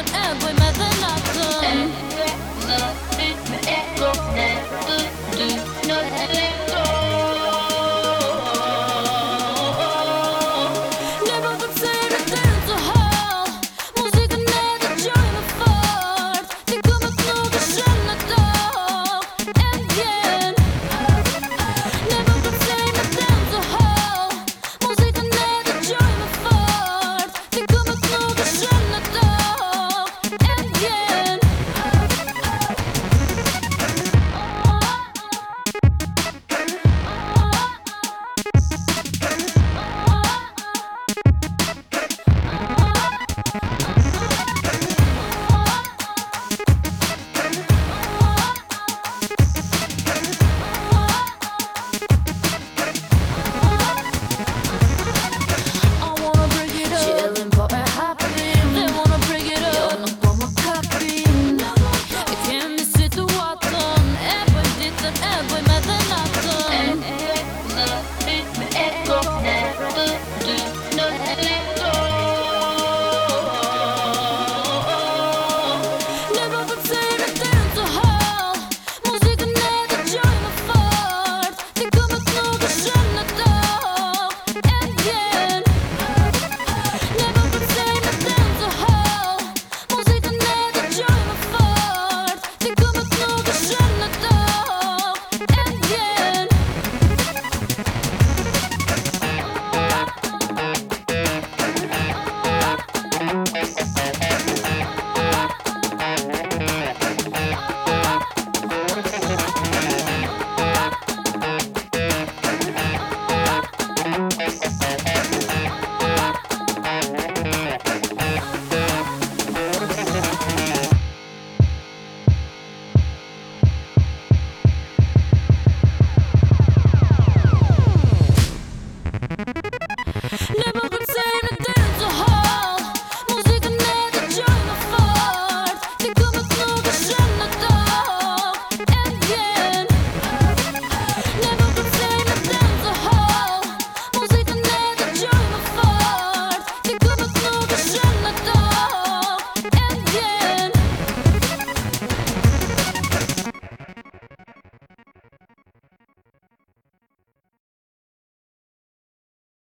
an empty mother.